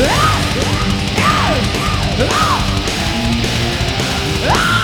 Ah! Ah! Ah!